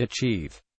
Achieve.